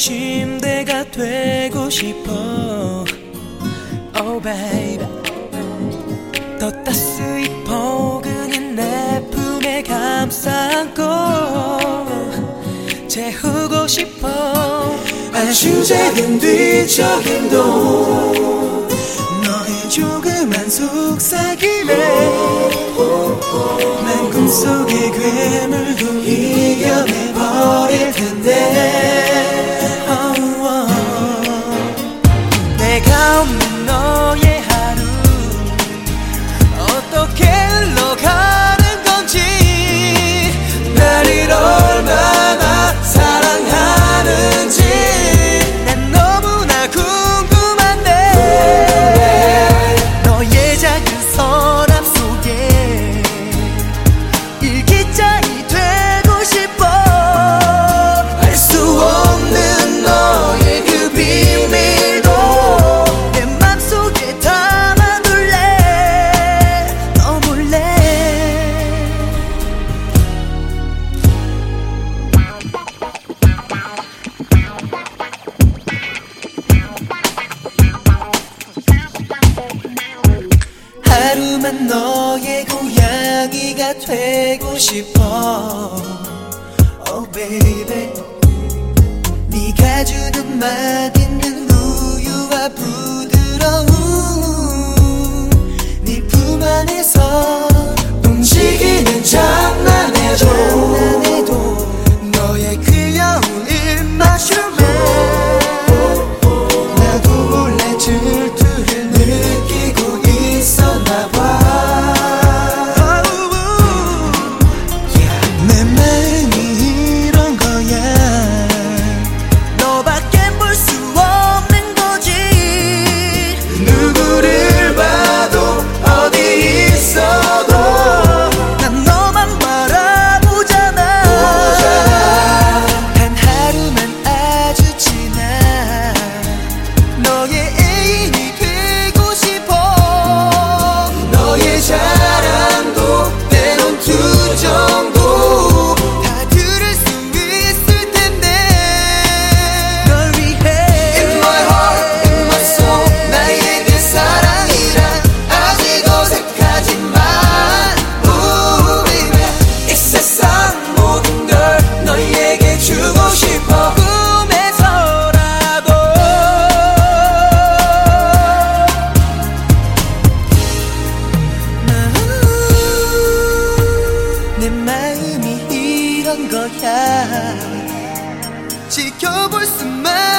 침대가 되고 싶어. Oh baby. 더 따스히 포근한 내 품에 감싸고 재우고 싶어. 아주 작은 뒤척임도 너의 조그만 속삭임에 난 꿈속의 괴 하루만 너의 고양이가 되고 싶어. Oh baby. 네가 주는 맛있는 우유와 부드러움 네 품 안에서 움직이는 장난해도 너의 귀여운 입맞춤에 나도 몰래 질 거야. 지켜볼 수만